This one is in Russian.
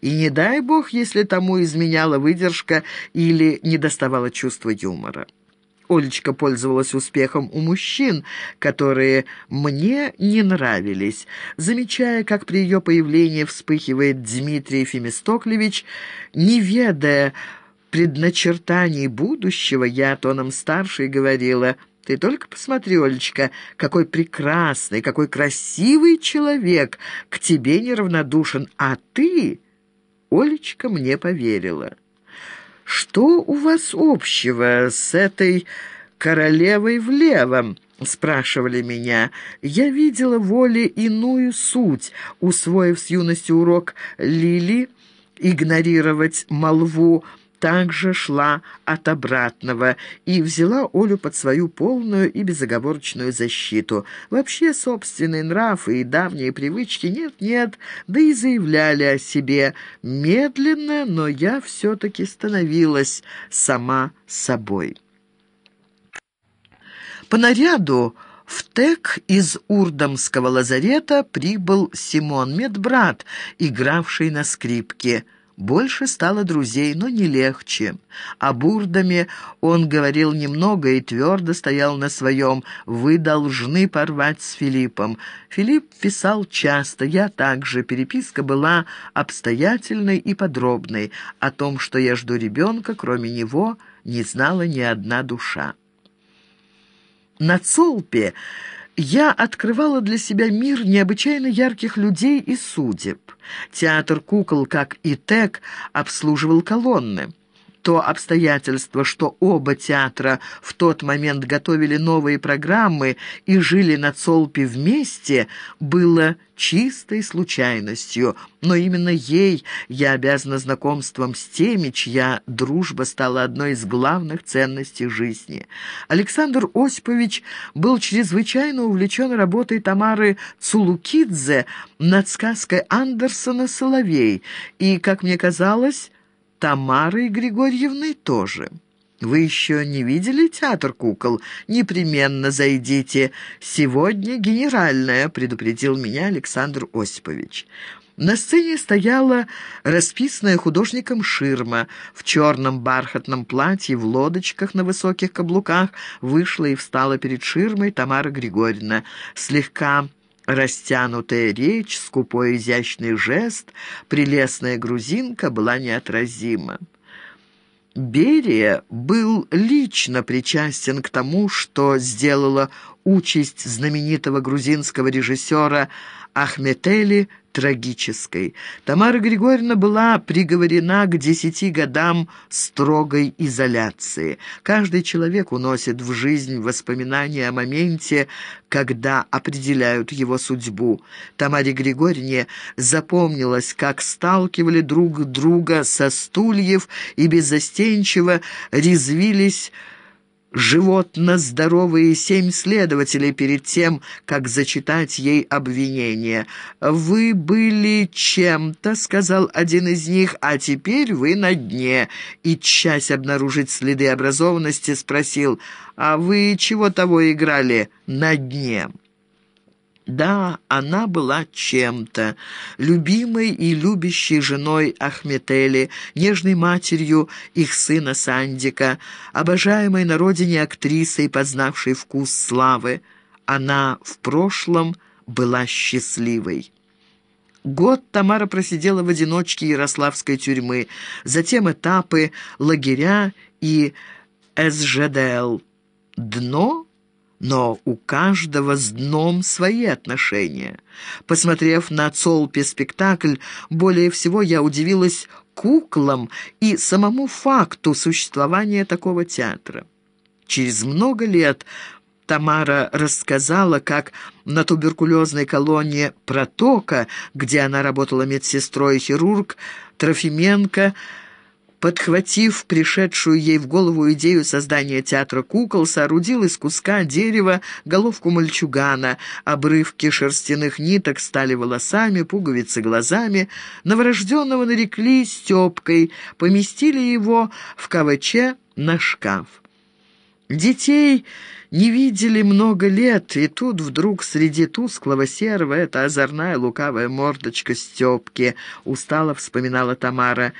и не дай бог, если тому изменяла выдержка или недоставало чувства юмора. Олечка пользовалась успехом у мужчин, которые мне не нравились. Замечая, как при ее появлении вспыхивает Дмитрий Фемистоклевич, не ведая предначертаний будущего, я тоном старшей говорила «Ты только посмотри, Олечка, какой прекрасный, какой красивый человек, к тебе неравнодушен, а ты...» Олечка мне поверила. «Что у вас общего с этой королевой в левом?» — спрашивали меня. Я видела воле иную суть, усвоив с юности урок Лили, игнорировать молву, также шла от обратного и взяла Олю под свою полную и безоговорочную защиту. Вообще собственный нрав и давние привычки нет-нет, да и заявляли о себе. Медленно, но я все-таки становилась сама собой. По наряду в ТЭК из Урдомского лазарета прибыл Симон, медбрат, игравший на скрипке – больше стало друзей, но не легче. О Бурдаме он говорил немного и твердо стоял на своем «Вы должны порвать с Филиппом». Филипп писал часто, я также. Переписка была обстоятельной и подробной. О том, что я жду ребенка, кроме него, не знала ни одна душа. На Цолпе я открывала для себя мир необычайно ярких людей и судеб. Театр кукол, как и ТЭК, обслуживал колонны то обстоятельство, что оба театра в тот момент готовили новые программы и жили на Цолпе вместе, было чистой случайностью, но именно ей я обязана знакомством с теми, чья дружба стала одной из главных ценностей жизни. Александр Осипович был чрезвычайно увлечен работой Тамары Цулукидзе над сказкой Андерсона «Соловей», и, как мне казалось, Тамарой Григорьевной тоже. Вы еще не видели театр кукол? Непременно зайдите. Сегодня генеральная, предупредил меня Александр Осипович. На сцене стояла расписанная художником ширма. В черном бархатном платье, в лодочках на высоких каблуках вышла и встала перед ширмой Тамара Григорьевна. Слегка Растянутая речь, скупой изящный жест, прелестная грузинка была неотразима. Берия был лично причастен к тому, что сделала участь знаменитого грузинского режиссера Ахметели трагической. Тамара Григорьевна была приговорена к десяти годам строгой изоляции. Каждый человек уносит в жизнь воспоминания о моменте, когда определяют его судьбу. Тамаре Григорьевне запомнилось, как сталкивали друг друга со стульев и беззастенчиво резвились животно здоровые семь следователей перед тем, как зачитать ей обвинение. «Вы были чем-то», — сказал один из них, — «а теперь вы на дне». И, часть обнаружить следы образованности, спросил, «А вы чего того играли на дне?» Да, она была чем-то, любимой и любящей женой Ахметели, нежной матерью их сына Сандика, обожаемой на родине актрисой, познавшей вкус славы. Она в прошлом была счастливой. Год Тамара просидела в одиночке Ярославской тюрьмы, затем этапы, лагеря и СЖДЛ. Дно но у каждого с дном свои отношения. Посмотрев на Цолпе спектакль, более всего я удивилась куклам и самому факту существования такого театра. Через много лет Тамара рассказала, как на туберкулезной колонии «Протока», где она работала медсестрой и хирург, Трофименко – подхватив пришедшую ей в голову идею создания театра кукол, соорудил из куска дерева головку мальчугана, обрывки шерстяных ниток стали волосами, пуговицы глазами, новорожденного нарекли Степкой, поместили его в КВЧ на шкаф. Детей не видели много лет, и тут вдруг среди тусклого серого эта озорная лукавая мордочка Степки, устало вспоминала Тамара.